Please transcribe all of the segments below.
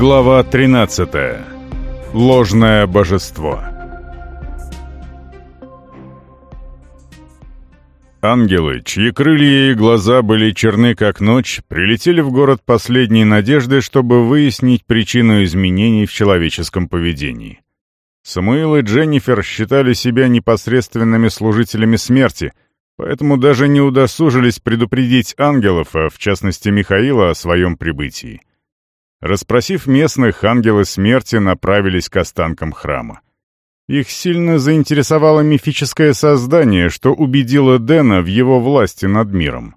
Глава 13. Ложное божество. Ангелы, чьи крылья и глаза были черны как ночь, прилетели в город последней надежды, чтобы выяснить причину изменений в человеческом поведении. Самуил и Дженнифер считали себя непосредственными служителями смерти, поэтому даже не удосужились предупредить ангелов, а в частности Михаила, о своем прибытии. Распросив местных, ангелы смерти направились к останкам храма. Их сильно заинтересовало мифическое создание, что убедило Дэна в его власти над миром.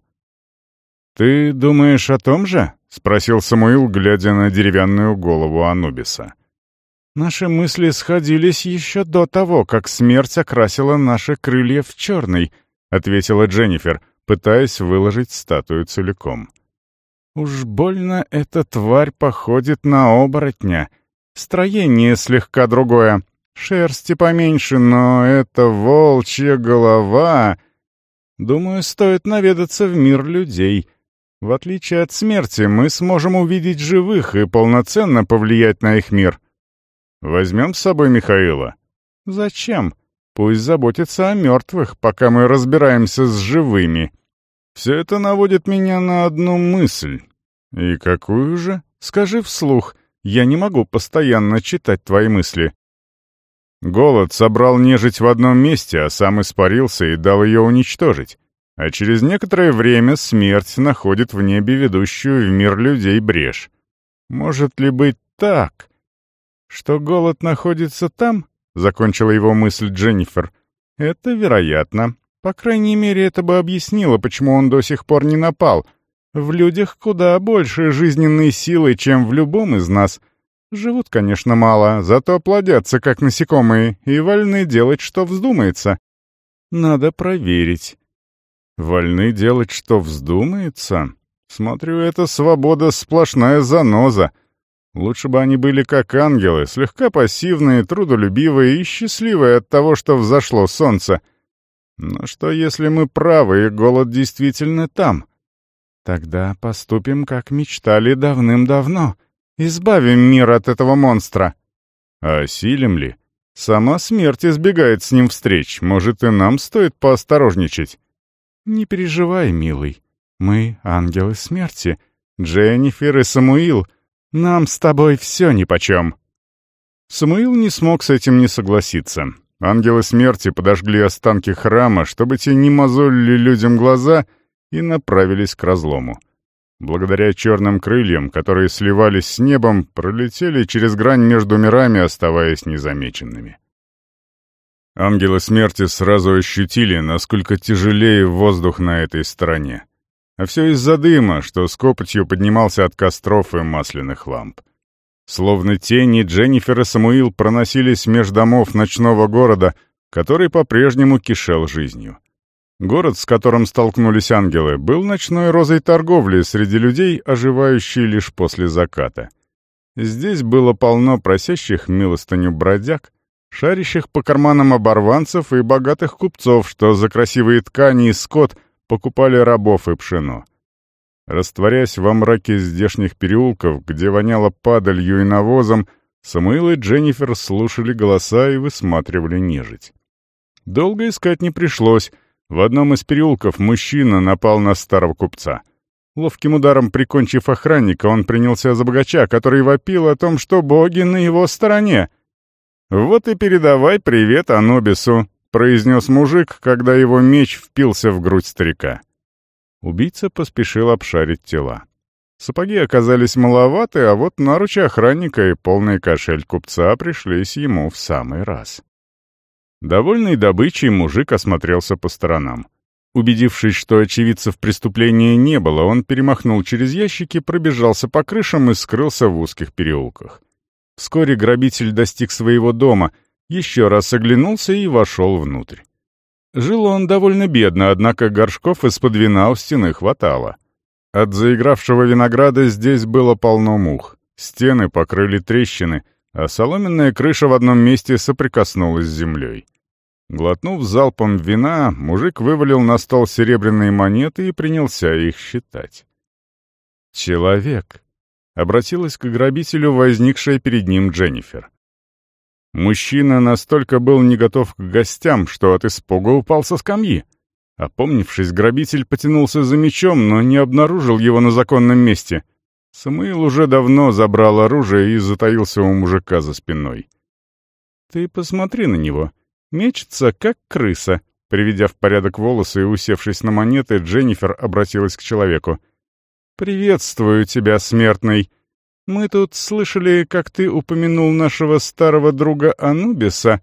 «Ты думаешь о том же?» — спросил Самуил, глядя на деревянную голову Анубиса. «Наши мысли сходились еще до того, как смерть окрасила наши крылья в черный», — ответила Дженнифер, пытаясь выложить статую целиком. Уж больно эта тварь походит на оборотня. Строение слегка другое. Шерсти поменьше, но это волчья голова. Думаю, стоит наведаться в мир людей. В отличие от смерти, мы сможем увидеть живых и полноценно повлиять на их мир. Возьмем с собой Михаила. Зачем? Пусть заботится о мертвых, пока мы разбираемся с живыми. Все это наводит меня на одну мысль. И какую же? Скажи вслух. Я не могу постоянно читать твои мысли. Голод собрал нежить в одном месте, а сам испарился и дал ее уничтожить. А через некоторое время смерть находит в небе ведущую в мир людей брешь. Может ли быть так? Что голод находится там? Закончила его мысль Дженнифер. Это вероятно. По крайней мере, это бы объяснило, почему он до сих пор не напал. В людях куда больше жизненной силы, чем в любом из нас. Живут, конечно, мало, зато плодятся, как насекомые, и вольны делать, что вздумается. Надо проверить. Вольны делать, что вздумается? Смотрю, это свобода сплошная заноза. Лучше бы они были как ангелы, слегка пассивные, трудолюбивые и счастливые от того, что взошло солнце — но что, если мы правы, и голод действительно там? Тогда поступим, как мечтали давным-давно. Избавим мир от этого монстра. А осилим ли? Сама смерть избегает с ним встреч. Может, и нам стоит поосторожничать? Не переживай, милый. Мы — ангелы смерти. Дженнифер и Самуил. Нам с тобой все нипочем. Самуил не смог с этим не согласиться. Ангелы смерти подожгли останки храма, чтобы те не мозолили людям глаза, и направились к разлому. Благодаря черным крыльям, которые сливались с небом, пролетели через грань между мирами, оставаясь незамеченными. Ангелы смерти сразу ощутили, насколько тяжелее воздух на этой стороне. А все из-за дыма, что с копотью поднимался от костров и масляных ламп. Словно тени, Дженнифер и Самуил проносились меж домов ночного города, который по-прежнему кишел жизнью. Город, с которым столкнулись ангелы, был ночной розой торговли среди людей, оживающей лишь после заката. Здесь было полно просящих милостыню бродяг, шарящих по карманам оборванцев и богатых купцов, что за красивые ткани и скот покупали рабов и пшено. Растворясь во мраке здешних переулков, где воняло падалью и навозом, Самуил и Дженнифер слушали голоса и высматривали нежить. Долго искать не пришлось. В одном из переулков мужчина напал на старого купца. Ловким ударом прикончив охранника, он принялся за богача, который вопил о том, что боги на его стороне. «Вот и передавай привет Анубису», — произнес мужик, когда его меч впился в грудь старика. Убийца поспешил обшарить тела. Сапоги оказались маловаты, а вот наручи охранника и полный кошель купца пришлись ему в самый раз. Довольный добычей, мужик осмотрелся по сторонам. Убедившись, что очевидцев преступления не было, он перемахнул через ящики, пробежался по крышам и скрылся в узких переулках. Вскоре грабитель достиг своего дома, еще раз оглянулся и вошел внутрь. Жил он довольно бедно, однако горшков из-под вина у стены хватало. От заигравшего винограда здесь было полно мух. Стены покрыли трещины, а соломенная крыша в одном месте соприкоснулась с землей. Глотнув залпом вина, мужик вывалил на стол серебряные монеты и принялся их считать. Человек. обратилась к грабителю возникшая перед ним Дженнифер. Мужчина настолько был не готов к гостям, что от испуга упал со скамьи. Опомнившись, грабитель потянулся за мечом, но не обнаружил его на законном месте. Самуил уже давно забрал оружие и затаился у мужика за спиной. «Ты посмотри на него. Мечется, как крыса», Приведя в порядок волосы и усевшись на монеты, Дженнифер обратилась к человеку. «Приветствую тебя, смертный. Мы тут слышали, как ты упомянул нашего старого друга Анубиса.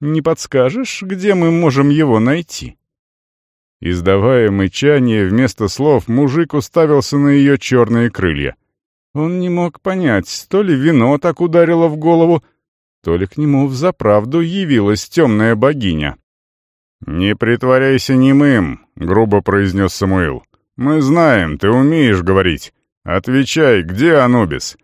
Не подскажешь, где мы можем его найти?» Издавая мычание, вместо слов мужик уставился на ее черные крылья. Он не мог понять, то ли вино так ударило в голову, то ли к нему взаправду явилась темная богиня. «Не притворяйся немым», — грубо произнес Самуил. «Мы знаем, ты умеешь говорить. Отвечай, где Анубис?»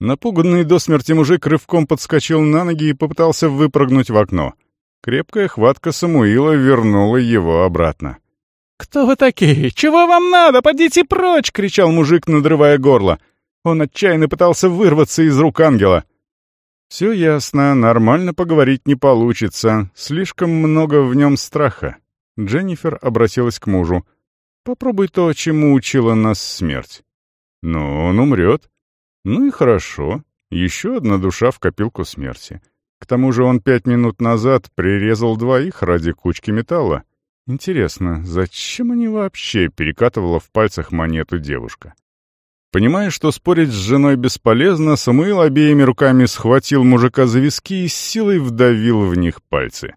Напуганный до смерти мужик рывком подскочил на ноги и попытался выпрыгнуть в окно. Крепкая хватка Самуила вернула его обратно. «Кто вы такие? Чего вам надо? Подите прочь!» — кричал мужик, надрывая горло. Он отчаянно пытался вырваться из рук ангела. Все ясно, нормально поговорить не получится, слишком много в нем страха. Дженнифер обратилась к мужу. «Попробуй то, чему учила нас смерть». «Ну, он умрет». «Ну и хорошо. Еще одна душа в копилку смерти. К тому же он пять минут назад прирезал двоих ради кучки металла. Интересно, зачем они вообще перекатывала в пальцах монету девушка?» Понимая, что спорить с женой бесполезно, Самуил обеими руками схватил мужика за виски и с силой вдавил в них пальцы.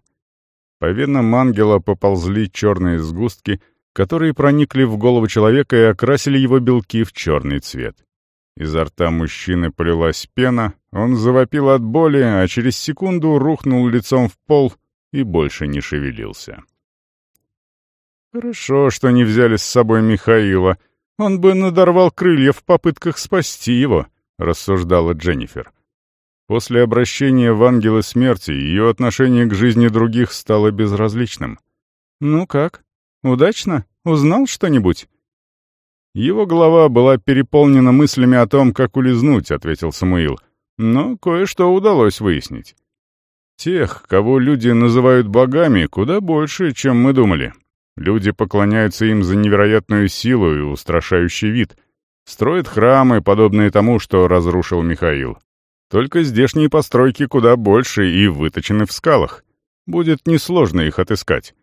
По венам ангела поползли черные сгустки, которые проникли в голову человека и окрасили его белки в черный цвет. Изо рта мужчины полилась пена, он завопил от боли, а через секунду рухнул лицом в пол и больше не шевелился. Хорошо, что не взяли с собой Михаила — он бы надорвал крылья в попытках спасти его», — рассуждала Дженнифер. После обращения в ангелы смерти ее отношение к жизни других стало безразличным. «Ну как? Удачно? Узнал что-нибудь?» «Его голова была переполнена мыслями о том, как улизнуть», — ответил Самуил. «Но кое-что удалось выяснить. Тех, кого люди называют богами, куда больше, чем мы думали. Люди поклоняются им за невероятную силу и устрашающий вид. Строят храмы, подобные тому, что разрушил Михаил. Только здешние постройки куда больше и выточены в скалах. Будет несложно их отыскать.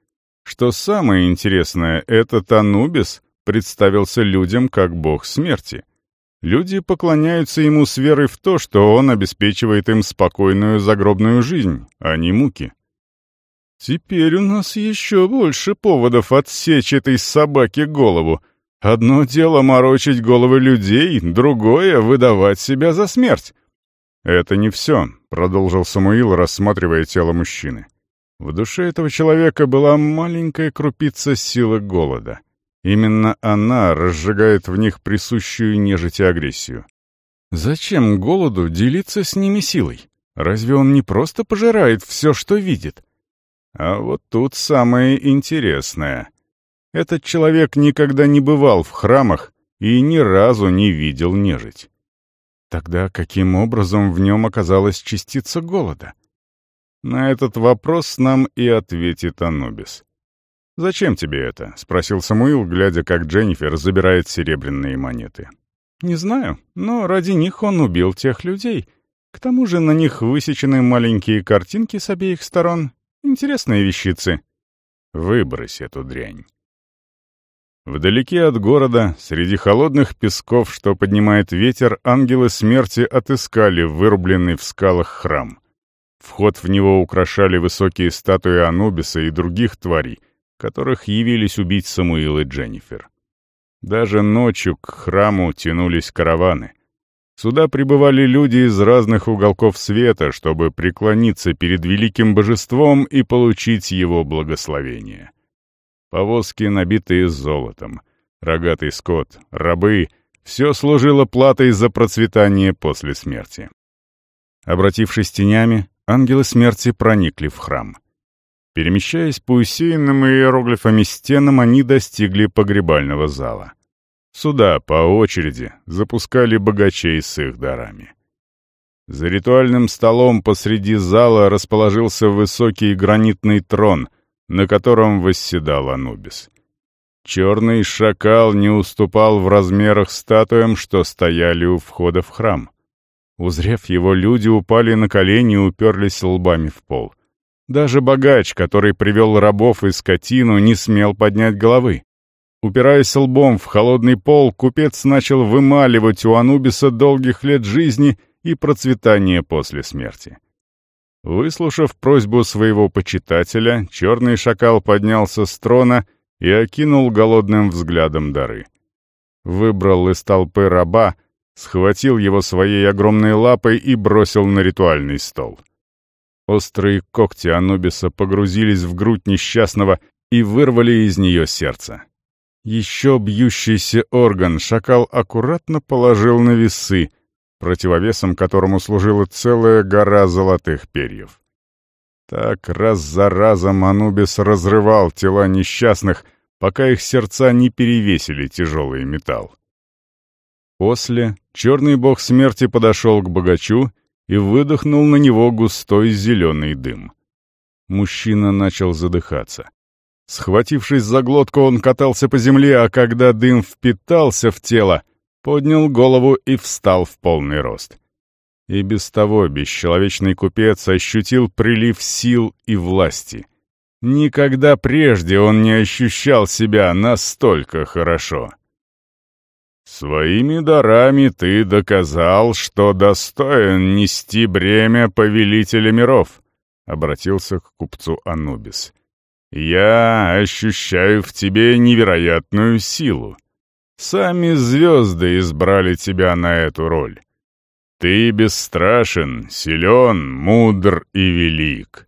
Что самое интересное, этот Анубис представился людям как бог смерти. Люди поклоняются ему с верой в то, что он обеспечивает им спокойную загробную жизнь, а не муки. Теперь у нас еще больше поводов отсечь этой собаке голову. Одно дело морочить головы людей, другое — выдавать себя за смерть. «Это не все», — продолжил Самуил, рассматривая тело мужчины. В душе этого человека была маленькая крупица силы голода. Именно она разжигает в них присущую нежить и агрессию. Зачем голоду делиться с ними силой? Разве он не просто пожирает все, что видит? А вот тут самое интересное. Этот человек никогда не бывал в храмах и ни разу не видел нежить. Тогда каким образом в нем оказалась частица голода? На этот вопрос нам и ответит Анубис. «Зачем тебе это?» — спросил Самуил, глядя, как Дженнифер забирает серебряные монеты. «Не знаю, но ради них он убил тех людей. К тому же на них высечены маленькие картинки с обеих сторон, Интересные вещицы. Выбрось эту дрянь. Вдалеке от города, среди холодных песков, что поднимает ветер, ангелы смерти отыскали вырубленный в скалах храм. Вход в него украшали высокие статуи Анубиса и других тварей, которых явились убить Самуил и Дженнифер. Даже ночью к храму тянулись караваны. Сюда прибывали люди из разных уголков света, чтобы преклониться перед великим божеством и получить его благословение. Повозки, набитые золотом, рогатый скот, рабы — все служило платой за процветание после смерти. Обратившись тенями, ангелы смерти проникли в храм. Перемещаясь по усеянным иероглифами стенам, они достигли погребального зала. Сюда по очереди запускали богачей с их дарами. За ритуальным столом посреди зала расположился высокий гранитный трон, на котором восседал Анубис. Черный шакал не уступал в размерах статуям, что стояли у входа в храм. Узрев его, люди упали на колени и уперлись лбами в пол. Даже богач, который привел рабов и скотину, не смел поднять головы. Упираясь лбом в холодный пол, купец начал вымаливать у Анубиса долгих лет жизни и процветания после смерти. Выслушав просьбу своего почитателя, черный шакал поднялся с трона и окинул голодным взглядом дары. Выбрал из толпы раба, схватил его своей огромной лапой и бросил на ритуальный стол. Острые когти Анубиса погрузились в грудь несчастного и вырвали из нее сердце. Еще бьющийся орган шакал аккуратно положил на весы, противовесом которому служила целая гора золотых перьев. Так раз за разом Анубис разрывал тела несчастных, пока их сердца не перевесили тяжелый металл. После черный бог смерти подошел к богачу и выдохнул на него густой зеленый дым. Мужчина начал задыхаться. Схватившись за глотку, он катался по земле, а когда дым впитался в тело, поднял голову и встал в полный рост. И без того бесчеловечный купец ощутил прилив сил и власти. Никогда прежде он не ощущал себя настолько хорошо. «Своими дарами ты доказал, что достоин нести бремя повелителя миров», — обратился к купцу Анубис. «Я ощущаю в тебе невероятную силу. Сами звезды избрали тебя на эту роль. Ты бесстрашен, силен, мудр и велик».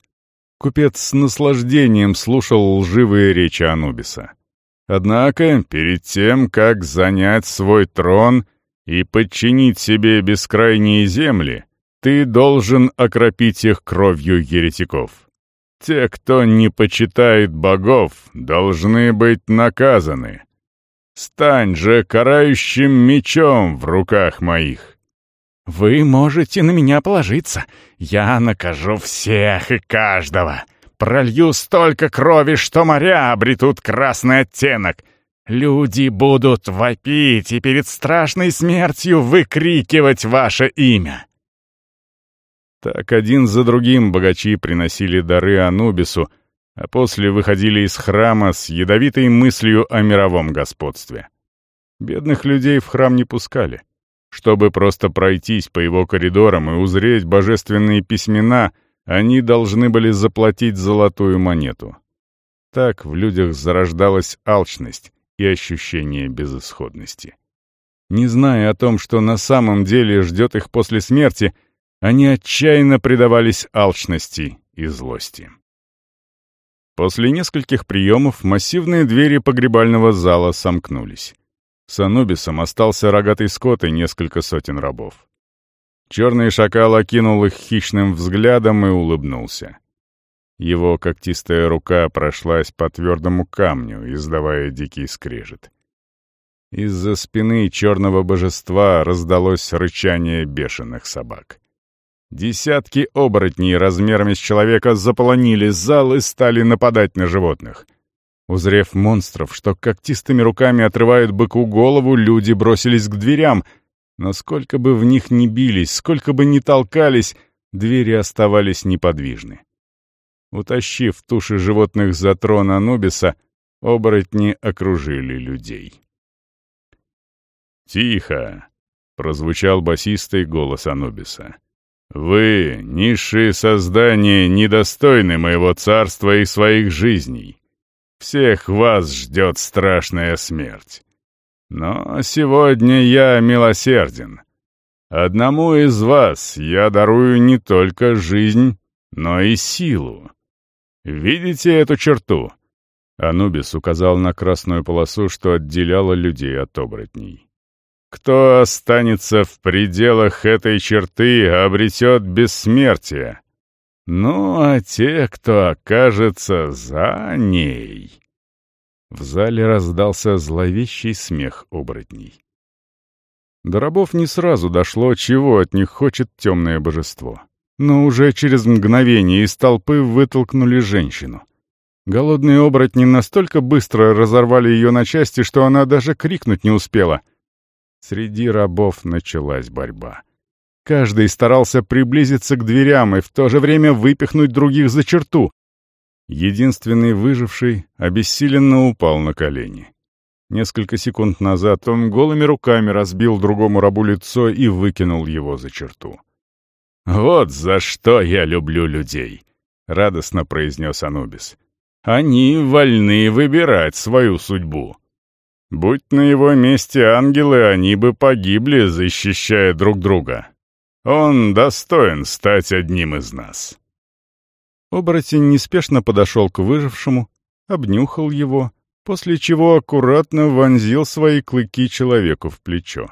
Купец с наслаждением слушал лживые речи Анубиса. Однако, перед тем, как занять свой трон и подчинить себе бескрайние земли, ты должен окропить их кровью еретиков. Те, кто не почитает богов, должны быть наказаны. Стань же карающим мечом в руках моих. Вы можете на меня положиться. Я накажу всех и каждого. Пролью столько крови, что моря обретут красный оттенок. Люди будут вопить и перед страшной смертью выкрикивать ваше имя. Так один за другим богачи приносили дары Анубису, а после выходили из храма с ядовитой мыслью о мировом господстве. Бедных людей в храм не пускали. Чтобы просто пройтись по его коридорам и узреть божественные письмена — они должны были заплатить золотую монету. Так в людях зарождалась алчность и ощущение безысходности. Не зная о том, что на самом деле ждет их после смерти, они отчаянно предавались алчности и злости. После нескольких приемов массивные двери погребального зала сомкнулись. С Анубисом остался рогатый скот и несколько сотен рабов. Черный шакал окинул их хищным взглядом и улыбнулся. Его когтистая рука прошлась по твердому камню, издавая дикий скрежет. Из-за спины черного божества раздалось рычание бешеных собак. Десятки оборотней размерами с человека заполонили зал и стали нападать на животных. Узрев монстров, что когтистыми руками отрывают быку голову, люди бросились к дверям — но сколько бы в них ни бились, сколько бы ни толкались, двери оставались неподвижны. Утащив туши животных за трон Анубиса, оборотни окружили людей. «Тихо!» — прозвучал басистый голос Анубиса. «Вы, низшие создания, недостойны моего царства и своих жизней. Всех вас ждет страшная смерть. Но сегодня я милосерден. Одному из вас я дарую не только жизнь, но и силу. Видите эту черту?» Анубис указал на красную полосу, что отделяла людей от оборотней. «Кто останется в пределах этой черты, обретет бессмертие. Ну, а те, кто окажется за ней...» В зале раздался зловещий смех оборотней. До рабов не сразу дошло, чего от них хочет темное божество. Но уже через мгновение из толпы вытолкнули женщину. Голодные оборотни настолько быстро разорвали ее на части, что она даже крикнуть не успела. Среди рабов началась борьба. Каждый старался приблизиться к дверям и в то же время выпихнуть других за черту. Единственный выживший обессиленно упал на колени. Несколько секунд назад он голыми руками разбил другому рабу лицо и выкинул его за черту. «Вот за что я люблю людей!» — радостно произнес Анубис. «Они вольны выбирать свою судьбу. Будь на его месте ангелы, они бы погибли, защищая друг друга. Он достоин стать одним из нас». Оборотень неспешно подошел к выжившему, обнюхал его — после чего аккуратно вонзил свои клыки человеку в плечо.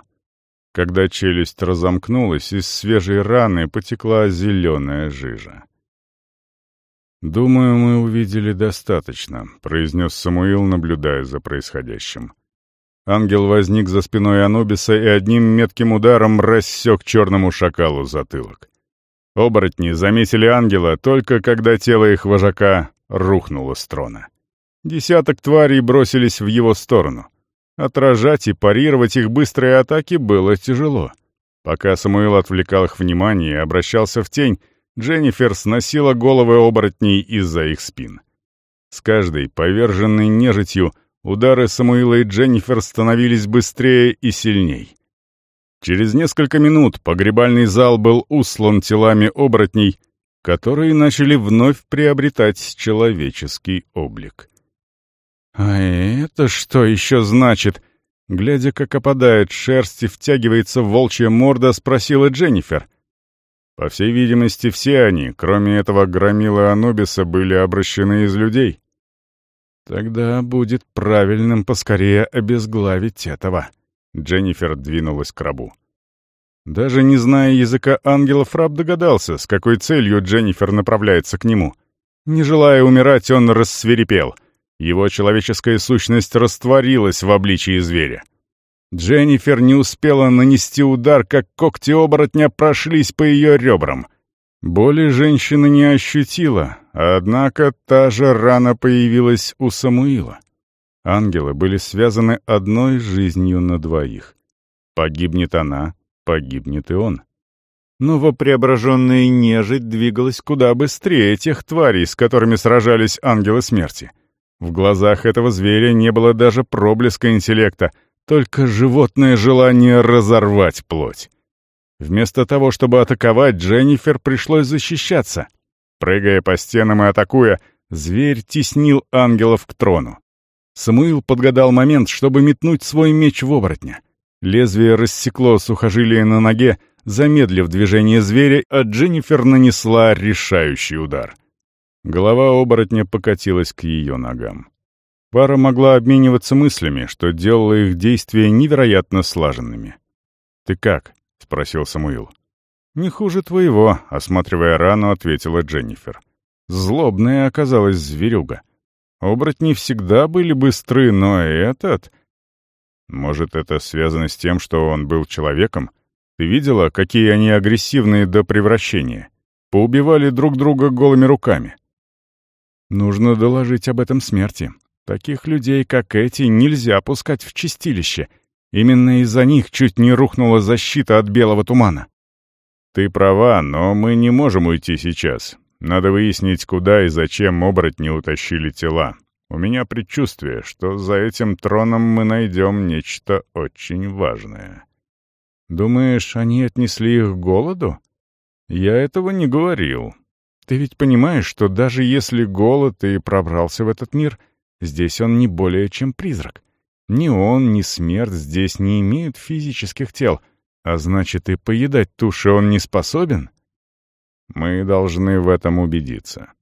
Когда челюсть разомкнулась, из свежей раны потекла зеленая жижа. «Думаю, мы увидели достаточно», — произнес Самуил, наблюдая за происходящим. Ангел возник за спиной Анубиса и одним метким ударом рассек черному шакалу затылок. Оборотни заметили ангела только когда тело их вожака рухнуло с трона. Десяток тварей бросились в его сторону. Отражать и парировать их быстрые атаки было тяжело. Пока Самуил отвлекал их внимание и обращался в тень, Дженнифер сносила головы оборотней из-за их спин. С каждой поверженной нежитью удары Самуила и Дженнифер становились быстрее и сильней. Через несколько минут погребальный зал был услан телами оборотней, которые начали вновь приобретать человеческий облик. «А это что еще значит?» Глядя, как опадает шерсть и втягивается волчья морда, спросила Дженнифер. По всей видимости, все они, кроме этого громила Анубиса, были обращены из людей. Тогда будет правильным поскорее обезглавить этого. Дженнифер двинулась к рабу. Даже не зная языка ангелов, раб догадался, с какой целью Дженнифер направляется к нему. Не желая умирать, он рассверепел — его человеческая сущность растворилась в обличии зверя. Дженнифер не успела нанести удар, как когти оборотня прошлись по ее ребрам. Боли женщина не ощутила, однако та же рана появилась у Самуила. Ангелы были связаны одной жизнью на двоих. Погибнет она, погибнет и он. Новопреображенная нежить двигалась куда быстрее тех тварей, с которыми сражались ангелы смерти. В глазах этого зверя не было даже проблеска интеллекта, только животное желание разорвать плоть. Вместо того, чтобы атаковать, Дженнифер пришлось защищаться. Прыгая по стенам и атакуя, зверь теснил ангелов к трону. Самуил подгадал момент, чтобы метнуть свой меч в оборотня. Лезвие рассекло сухожилие на ноге, замедлив движение зверя, а Дженнифер нанесла решающий удар. Голова оборотня покатилась к ее ногам. Пара могла обмениваться мыслями, что делало их действия невероятно слаженными. «Ты как?» — спросил Самуил. «Не хуже твоего», — осматривая рану, ответила Дженнифер. Злобная оказалась зверюга. Оборотни всегда были быстры, но этот... Может, это связано с тем, что он был человеком? Ты видела, какие они агрессивные до превращения? Поубивали друг друга голыми руками. Нужно доложить об этом смерти. Таких людей, как эти, нельзя пускать в чистилище. Именно из-за них чуть не рухнула защита от белого тумана. Ты права, но мы не можем уйти сейчас. Надо выяснить, куда и зачем оборотни утащили тела. У меня предчувствие, что за этим троном мы найдем нечто очень важное. Думаешь, они отнесли их к голоду? Я этого не говорил. Ты ведь понимаешь, что даже если голод и пробрался в этот мир, здесь он не более чем призрак. Ни он, ни смерть здесь не имеют физических тел, а значит и поедать туши он не способен? Мы должны в этом убедиться.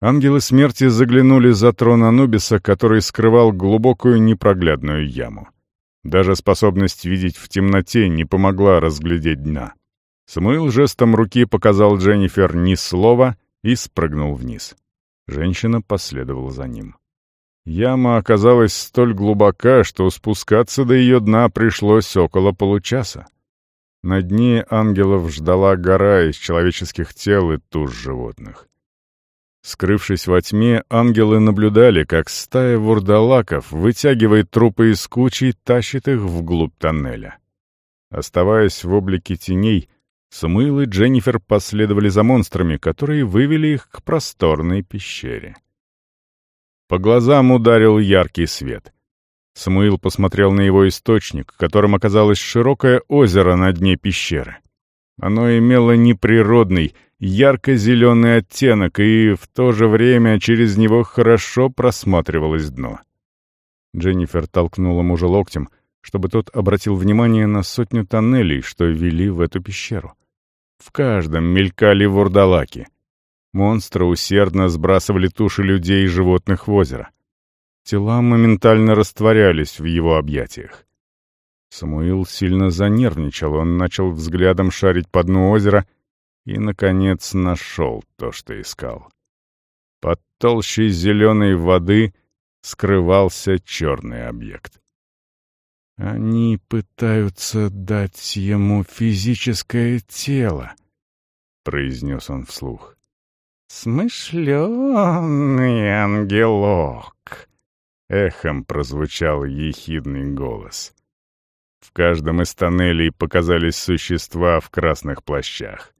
Ангелы смерти заглянули за трон Анубиса, который скрывал глубокую непроглядную яму. Даже способность видеть в темноте не помогла разглядеть дна. Самуил жестом руки показал Дженнифер ни слова и спрыгнул вниз. Женщина последовала за ним. Яма оказалась столь глубока, что спускаться до ее дна пришлось около получаса. На дне ангелов ждала гора из человеческих тел и туш животных. Скрывшись во тьме, ангелы наблюдали, как стая вурдалаков вытягивает трупы из кучи и тащит их вглубь тоннеля. Оставаясь в облике теней, Самуил и Дженнифер последовали за монстрами, которые вывели их к просторной пещере. По глазам ударил яркий свет. Самуил посмотрел на его источник, которым оказалось широкое озеро на дне пещеры. Оно имело неприродный, ярко-зеленый оттенок, и в то же время через него хорошо просматривалось дно. Дженнифер толкнула мужа локтем, чтобы тот обратил внимание на сотню тоннелей, что вели в эту пещеру. В каждом мелькали вурдалаки — Монстры усердно сбрасывали туши людей и животных в озеро. Тела моментально растворялись в его объятиях. Самуил сильно занервничал, он начал взглядом шарить по дну озера и, наконец, нашел то, что искал. Под толщей зеленой воды скрывался черный объект. «Они пытаются дать ему физическое тело», — произнес он вслух. «Смышленый ангелок!» — эхом прозвучал ехидный голос. В каждом из тоннелей показались существа в красных плащах.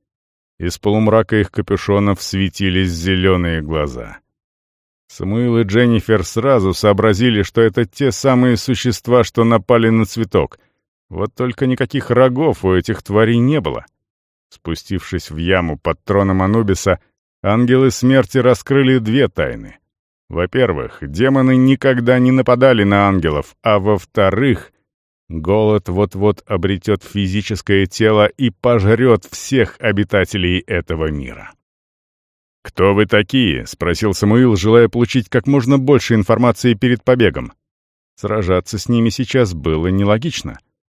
Из полумрака их капюшонов светились зеленые глаза. Самуил и Дженнифер сразу сообразили, что это те самые существа, что напали на цветок. Вот только никаких рогов у этих тварей не было. Спустившись в яму под троном Анубиса, Ангелы смерти раскрыли две тайны. Во-первых, демоны никогда не нападали на ангелов, а во-вторых, голод вот-вот обретет физическое тело и пожрет всех обитателей этого мира. «Кто вы такие?» — спросил Самуил, желая получить как можно больше информации перед побегом. Сражаться с ними сейчас было нелогично.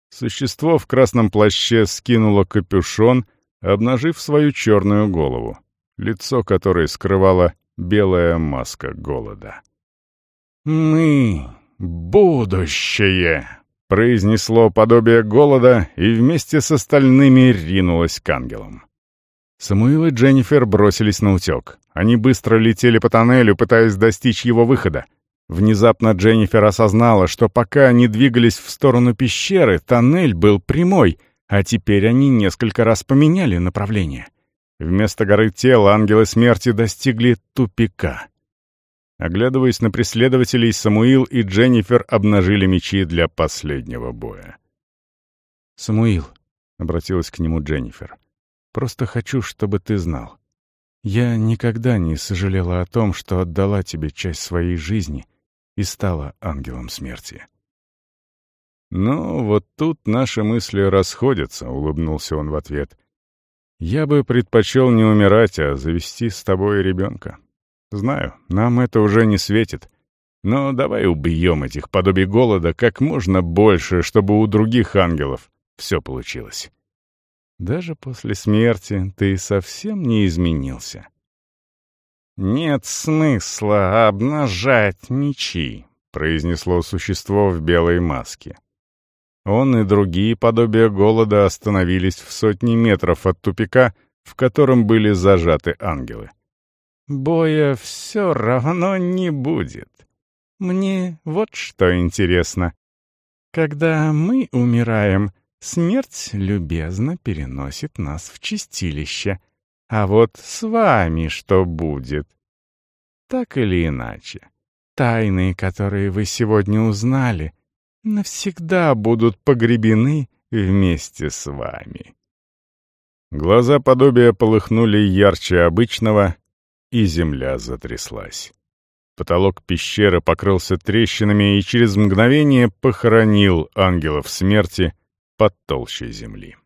Существо в красном плаще скинуло капюшон, обнажив свою черную голову лицо которой скрывала белая маска голода. «Мы — будущее!» — произнесло подобие голода и вместе с остальными ринулось к ангелам. Самуил и Дженнифер бросились на утек. Они быстро летели по тоннелю, пытаясь достичь его выхода. Внезапно Дженнифер осознала, что пока они двигались в сторону пещеры, тоннель был прямой, а теперь они несколько раз поменяли направление. Вместо горы тел ангелы смерти достигли тупика. Оглядываясь на преследователей, Самуил и Дженнифер обнажили мечи для последнего боя. «Самуил», — обратилась к нему Дженнифер, — «просто хочу, чтобы ты знал. Я никогда не сожалела о том, что отдала тебе часть своей жизни и стала ангелом смерти». «Ну, вот тут наши мысли расходятся», — улыбнулся он в ответ — я бы предпочел не умирать, а завести с тобой ребенка. Знаю, нам это уже не светит. Но давай убьем этих подобий голода как можно больше, чтобы у других ангелов все получилось. Даже после смерти ты совсем не изменился. «Нет смысла обнажать мечи», — произнесло существо в белой маске. Он и другие подобия голода остановились в сотни метров от тупика, в котором были зажаты ангелы. «Боя все равно не будет. Мне вот что интересно. Когда мы умираем, смерть любезно переносит нас в чистилище. А вот с вами что будет? Так или иначе, тайны, которые вы сегодня узнали, навсегда будут погребены вместе с вами. Глаза подобия полыхнули ярче обычного, и земля затряслась. Потолок пещеры покрылся трещинами и через мгновение похоронил ангелов смерти под толщей земли.